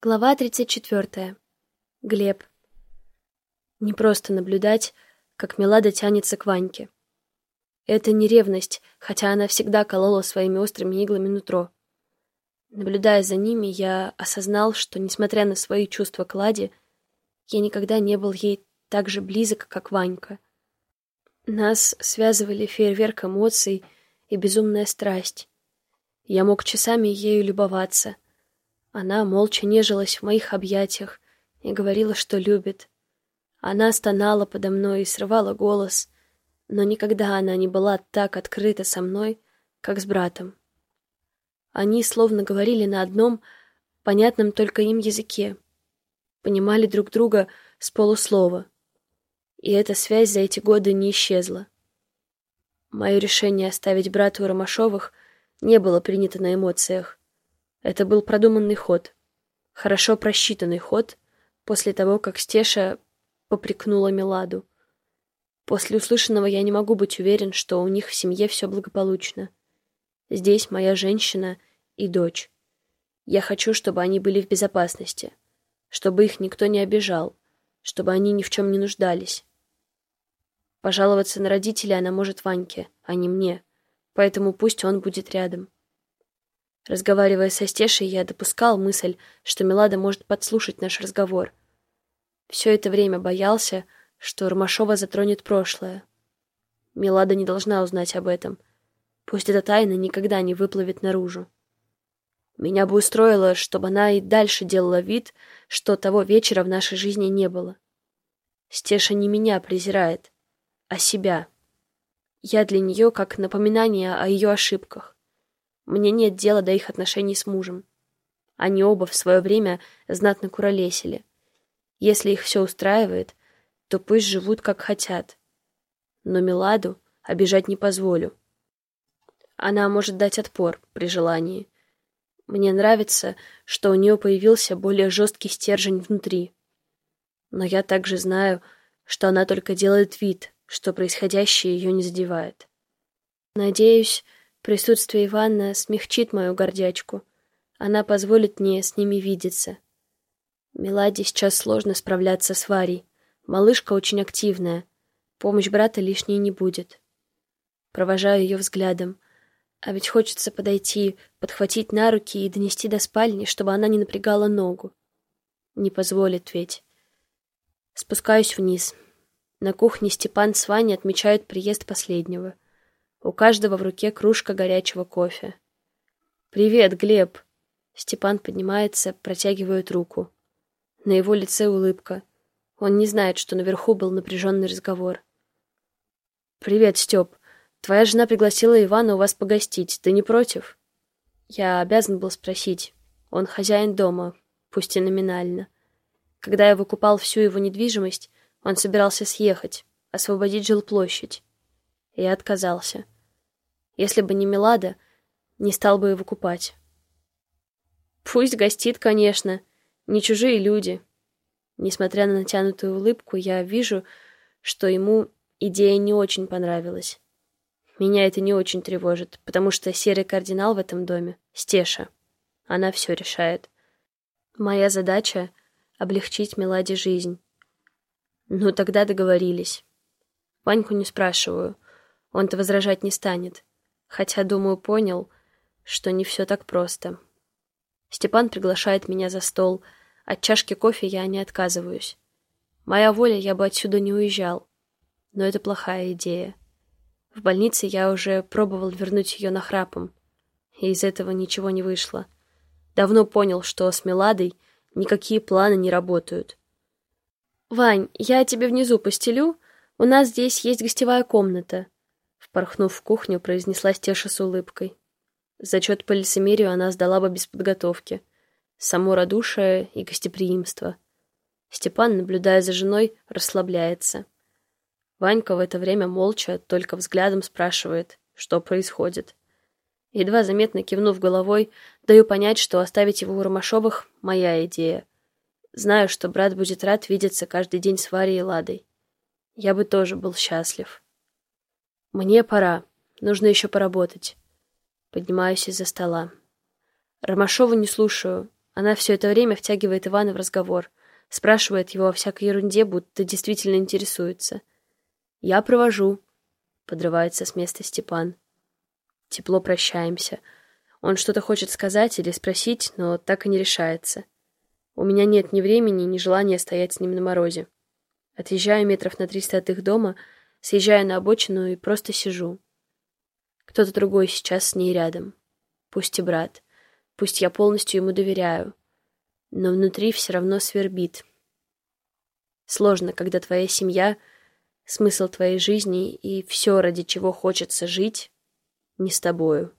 Глава 34. Глеб. Не просто наблюдать, как Мелада тянется к Ваньке. Это не ревность, хотя она всегда колола своими острыми иглами нутро. Наблюдая за ними, я осознал, что, несмотря на свои чувства к Ладе, я никогда не был ей так же близок, как Ванька. Нас связывали фейерверк эмоций и безумная страсть. Я мог часами ею любоваться — она молча нежилась в моих объятиях и говорила, что любит. Она стонала подо мной и срывала голос, но никогда она не была так открыта со мной, как с братом. Они словно говорили на одном, понятном только им языке, понимали друг друга с полуслова. И эта связь за эти годы не исчезла. Мое решение оставить брата у Ромашовых не было принято на эмоциях. Это был продуманный ход. Хорошо просчитанный ход после того, как Стеша попрекнула Меладу. После услышанного я не могу быть уверен, что у них в семье все благополучно. Здесь моя женщина и дочь. Я хочу, чтобы они были в безопасности, чтобы их никто не обижал, чтобы они ни в чем не нуждались. Пожаловаться на родителей она может Ваньке, а не мне, поэтому пусть он будет рядом. Разговаривая со Стешей, я допускал мысль, что Милада может подслушать наш разговор. Все это время боялся, что Ромашова затронет прошлое. Милада не должна узнать об этом. Пусть эта тайна никогда не выплывет наружу. Меня бы устроило, чтобы она и дальше делала вид, что того вечера в нашей жизни не было. Стеша не меня презирает, а себя. Я для нее как напоминание о ее ошибках. Мне нет дела до их отношений с мужем. Они оба в свое время знатно куролесили. Если их все устраивает, то пусть живут как хотят. Но Миладу обижать не позволю. Она может дать отпор при желании. Мне нравится, что у нее появился более жесткий стержень внутри. Но я также знаю, что она только делает вид, что происходящее ее не задевает. Надеюсь, Присутствие Ивана смягчит мою гордячку. Она позволит мне с ними видеться. Меладе сейчас сложно справляться с Варей. Малышка очень активная. Помощь брата лишней не будет. Провожаю ее взглядом. А ведь хочется подойти, подхватить на руки и донести до спальни, чтобы она не напрягала ногу. Не позволит ведь. Спускаюсь вниз. На кухне Степан с Ваней отмечают приезд последнего — у каждого в руке кружка горячего кофе. «Привет, Глеб!» Степан поднимается, протягивает руку. На его лице улыбка. Он не знает, что наверху был напряженный разговор. «Привет, Степ. Твоя жена пригласила Ивана у вас погостить. Ты не против?» Я обязан был спросить. Он хозяин дома, пусть и номинально. Когда я выкупал всю его недвижимость, он собирался съехать, освободить жилплощадь. Я отказался. Если бы не Милада, не стал бы его купать. Пусть гостит, конечно, не чужие люди. Несмотря на натянутую улыбку, я вижу, что ему идея не очень понравилась. Меня это не очень тревожит, потому что серый кардинал в этом доме — Стеша. Она все решает. Моя задача — облегчить Меладе жизнь. Ну, тогда договорились. Ваньку не спрашиваю — он-то возражать не станет. Хотя, думаю, понял, что не все так просто. Степан приглашает меня за стол. От чашки кофе я не отказываюсь. Моя воля, я бы отсюда не уезжал. Но это плохая идея. В больнице я уже пробовал вернуть ее нахрапом. И из этого ничего не вышло. Давно понял, что с Меладой никакие планы не работают. «Вань, я тебе внизу постелю. У нас здесь есть гостевая комната», Впорхнув в кухню, произнесла Стеша с улыбкой. Зачет по лицемерию она сдала бы без подготовки. Само радушие и гостеприимство. Степан, наблюдая за женой, расслабляется. Ванька в это время молча, только взглядом спрашивает, что происходит. Едва заметно кивнув головой, даю понять, что оставить его у Ромашовых — моя идея. Знаю, что брат будет рад видеться каждый день с Варей и Ладой. Я бы тоже был счастлив. Мне пора. Нужно еще поработать. Поднимаюсь из-за стола. Ромашову не слушаю. Она все это время втягивает Ивана в разговор, спрашивает его о всякой ерунде, будто действительно интересуется. «Я провожу», — подрывается с места Степан. Тепло прощаемся. Он что-то хочет сказать или спросить, но так и не решается. У меня нет ни времени, ни желания стоять с ним на морозе. Отъезжаю метров на триста от их дома, съезжаю на обочину и просто сижу. Кто-то другой сейчас с ней рядом. Пусть и брат. Пусть я полностью ему доверяю. Но внутри все равно свербит. Сложно, когда твоя семья, смысл твоей жизни и все, ради чего хочется жить, не с тобою.